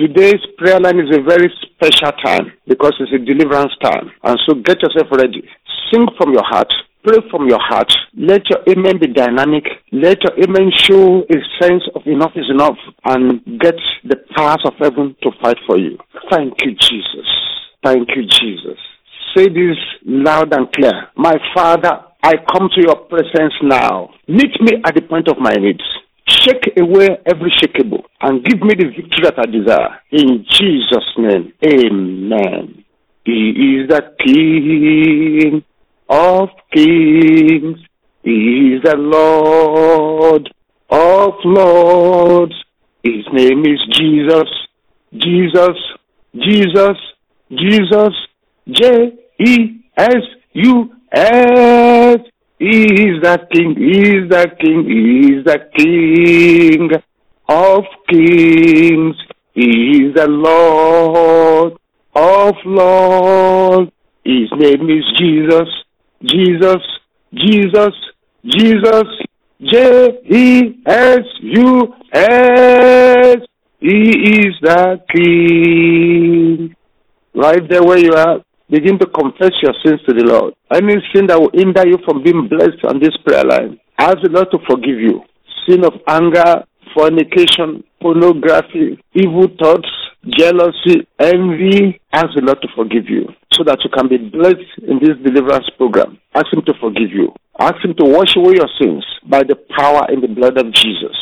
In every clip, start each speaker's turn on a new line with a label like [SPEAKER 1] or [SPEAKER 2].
[SPEAKER 1] Today's prayer line is a very special time because it's a deliverance time. And so get yourself ready. Sing from your heart. Pray from your heart. Let your amen be dynamic. Let your amen show a sense of enough is enough and get the powers of heaven to fight for you. Thank you, Jesus. Thank you, Jesus. Say this loud and clear. My Father, I come to your presence now. Meet me at the point of my needs. Shake away every shakeable and give me the victory that I desire. In Jesus' name, amen. He is the King of kings. He is the Lord of lords. His name is Jesus. Jesus. Jesus. Jesus. J E S U S. He is the King. He is the King. He is the King of kings. He is the Lord of lords. His name is Jesus. Jesus, Jesus, Jesus, J E S U S. He is the King. Right there where you are, begin to confess your sins to the Lord. Any sin that will hinder you from being blessed on this prayer line, ask the Lord to forgive you. Sin of anger, fornication, pornography, evil thoughts, jealousy, envy, ask the Lord to forgive you so that you can be blessed in this deliverance program. Ask Him to forgive you. Ask Him to wash away your sins by the power in the blood of Jesus.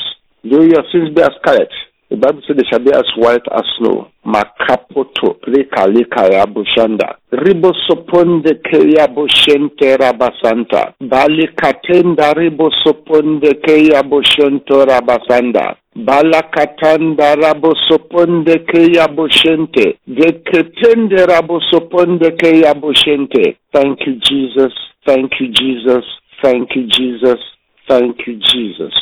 [SPEAKER 1] Though your sins be as scarlet, the Bible says they shall be as white as snow. Makapoto, Rika Lika Yabushanda. Ribo soponde ke yabushente rabasanta. Bali katenda ribo soponde ke yabushento rabasanda. Balakatanda rabo soponde ke yabushente. Geketende rabo soponde ke yabushente. Thank you, Jesus. Thank you, Jesus. Thank you, Jesus. Thank you, Jesus.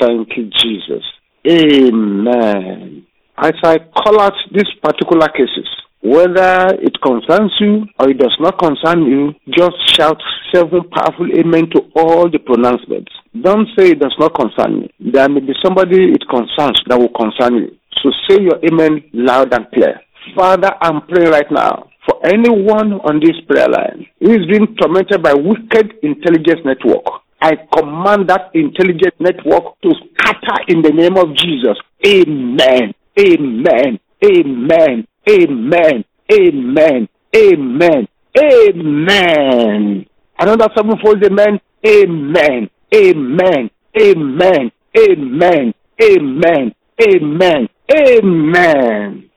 [SPEAKER 1] Thank you, Jesus. Amen. As I call out these particular cases, whether it concerns you or it does not concern you, just shout seven powerful amen to all the pronouncements. Don't say it does not concern me. There may be somebody it concerns that will concern you. So say your amen loud and clear. Father, I'm praying right now for anyone on this prayer line who is being tormented by wicked intelligence network. I command that intelligent network to scatter in the name of Jesus. Amen. Amen. Amen. Amen. Amen. Amen. Amen. Another sevenfold amen. Amen. Amen. Amen. Amen. Amen. Amen. Amen.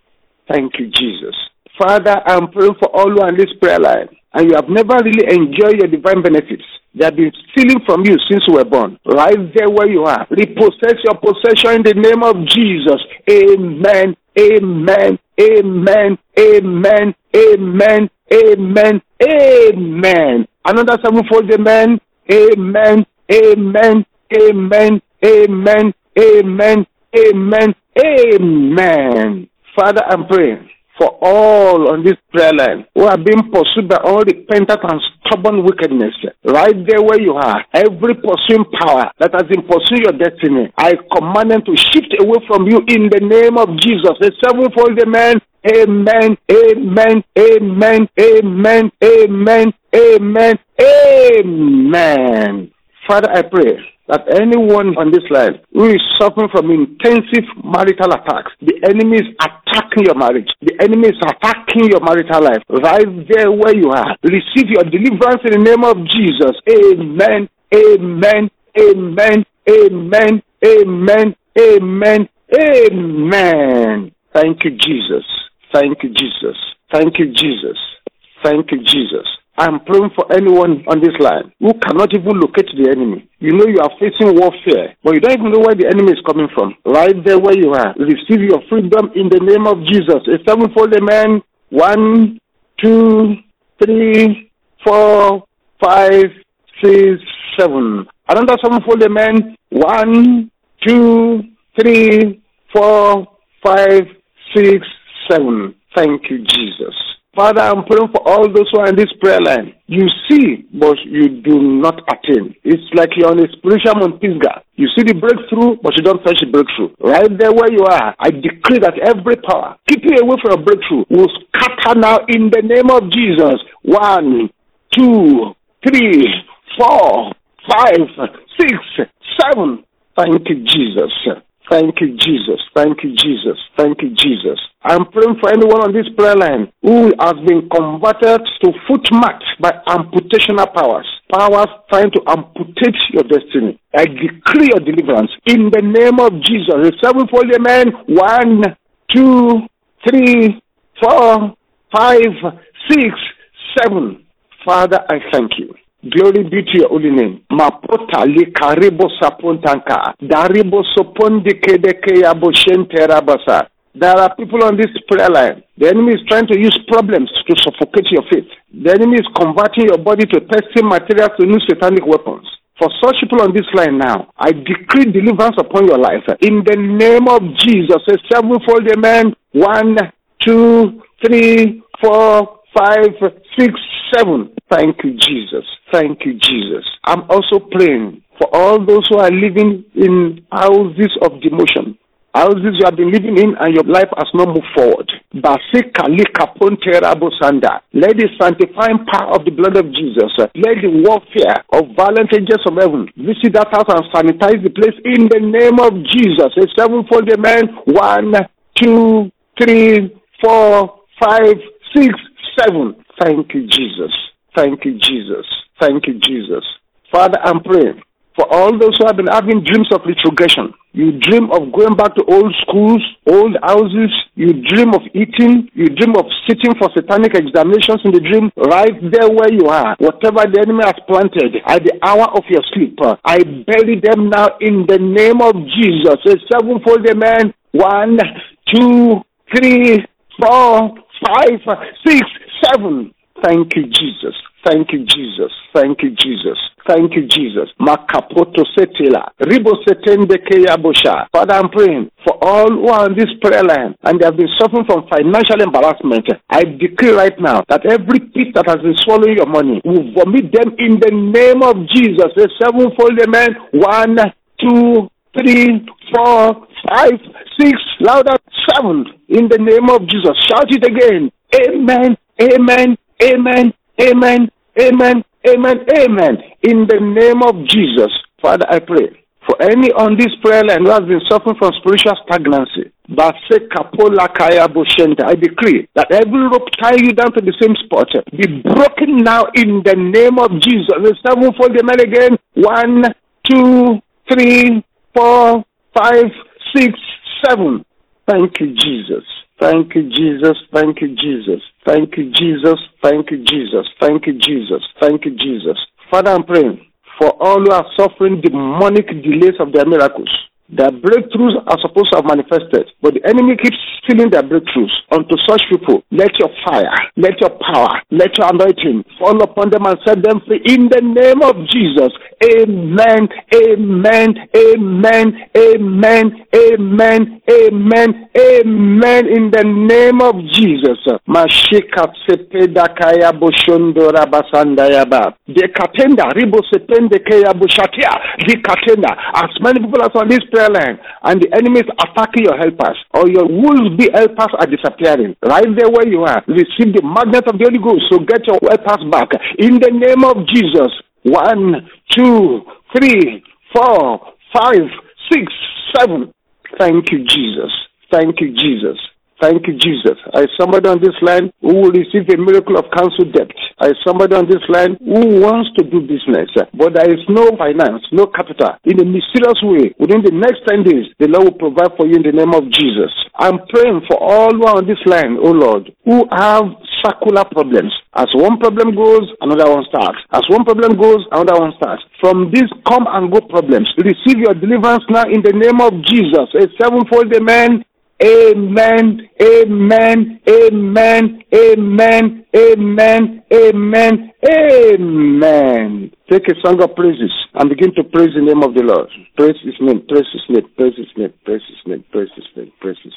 [SPEAKER 1] Thank you, Jesus. Father, I'm praying for all who are on this prayer line, and you have never really enjoyed your divine benefits. They have been stealing from you since you were born. Right there where you are. Repossess your possession in the name of Jesus. Amen. Amen. Amen. Amen. Amen. Amen. Amen. Another sevenfold amen. Amen. Amen. Amen. Amen. Amen. Amen. Amen. Father, I'm praying for all on this prayer line who are being pursued by all repentant and stubborn wickedness. Right there where you are, every pursuing power that has been pursuing your destiny, I command them to shift away from you in the name of Jesus. The sevenfold amen. Amen. Amen. Amen. Amen. Amen. Amen. Amen. Father, I pray that anyone on this line who is suffering from intensive marital attacks, the enemy is attacking your marriage, the enemy is attacking your marital life, right there where you are. Receive your deliverance in the name of Jesus. Amen. Amen. Amen. Amen. Amen. Amen. Amen. Thank you, Jesus. Thank you, Jesus. Thank you, Jesus. Thank you, Jesus. I'm praying for anyone on this line who cannot even locate the enemy. You know you are facing warfare, but you don't even know where the enemy is coming from. Right there where you are, receive your freedom in the name of Jesus. A sevenfold amen. One, two, three, four, five, six, seven. Another sevenfold amen. One, two, three, four, five, six, seven. Thank you, Jesus. Father, I'm praying for all those who are in this prayer line. You see, but you do not attain. It's like you're on a spiritual Mount Pisgah. You see the breakthrough, but you don't fetch the breakthrough. Right there where you are, I decree that every power keeping away from a breakthrough will scatter now in the name of Jesus. One, two, three, four, five, six, seven. Thank you, Jesus. Thank you, Jesus. Thank you, Jesus. Thank you, Jesus. I'm praying for anyone on this prayer line who has been converted to footmats by amputational powers. Powers trying to amputate your destiny. I decree your deliverance in the name of Jesus. The sevenfold amen. One, two, three, four, five, six, seven. Father, I thank you. Glory be to your holy name. Mapota li karibo sapontanka. Daribo sopondi kedeke rabasa. There are people on this prayer line. The enemy is trying to use problems to suffocate your faith. The enemy is converting your body to testing materials to new satanic weapons. For such people on this line now, I decree deliverance upon your life. In the name of Jesus, a sevenfold amen. One, two, three, four, five, six, seven. Thank you, Jesus. Thank you, Jesus. I'm also praying for all those who are living in houses of demotion. Houses you have been living in and your life has not moved forward. Let the sanctifying power of the blood of Jesus, let the warfare of violent angels of heaven visit that house and sanitize the place in the name of Jesus. A sevenfold amen. One, two, three, four, five, six, seven. Thank you, Jesus. Thank you, Jesus. Thank you, Jesus. Father, I'm praying for all those who have been having dreams of retrogression. You dream of going back to old schools, old houses. You dream of eating. You dream of sitting for satanic examinations in the dream right there where you are. Whatever the enemy has planted at the hour of your sleep, I bury them now in the name of Jesus. A sevenfold amen. One, two, three, four, five, six, seven. Thank you, Jesus. Thank you, Jesus. Thank you, Jesus. Thank you, Jesus. Makapoto setela. Ribo setende keyabosha. Father, I'm praying for all who are on this prayer line and they have been suffering from financial embarrassment. I decree right now that every pit that has been swallowing your money will vomit them in the name of Jesus. A sevenfold amen. One, two, three, four, five, six, louder, seven. In the name of Jesus. Shout it again. Amen. Amen. Amen. Amen. Amen. Amen. Amen. In the name of Jesus, Father, I pray for any on this prayer line who has been suffering from spiritual stagnancy. I decree that every rope tie you down to the same spot be broken now in the name of Jesus. The sevenfold amen again. One, two, three, four, five, six, seven. Thank you, Jesus. Thank you, Jesus. Thank you, Jesus. Thank you, Jesus. Thank you, Jesus. Thank you, Jesus. Thank you, Jesus. Father, I'm praying for all who are suffering demonic delays of their miracles. Their breakthroughs are supposed to have manifested, but the enemy keeps stealing their breakthroughs. Unto such people, let your fire, let your power, let your anointing fall upon them and set them free in the name of Jesus. Amen, amen, amen, amen, amen, amen, amen, in the name of Jesus. As many people as on this and the enemy is attacking your helpers or your will be helpers are disappearing. Right there where you are receive the magnet of the Holy Ghost so get your helpers back. In the name of Jesus one two three four five six seven. Thank you Jesus. Thank you Jesus Thank you, Jesus. I somebody on this line who will receive a miracle of council debt. I somebody on this line who wants to do business, but there is no finance, no capital. In a mysterious way, within the next 10 days, the Lord will provide for you in the name of Jesus. I'm praying for all who are on this line, oh Lord, who have circular problems. As one problem goes, another one starts. As one problem goes, another one starts. From these come and go problems, receive your deliverance now in the name of Jesus. A sevenfold amen Amen, amen, amen, amen, amen, amen, amen. Take a song of praises and begin to praise the name of the Lord. Praise his name, praise his name, praise his name, praise his name, praise his name, praise his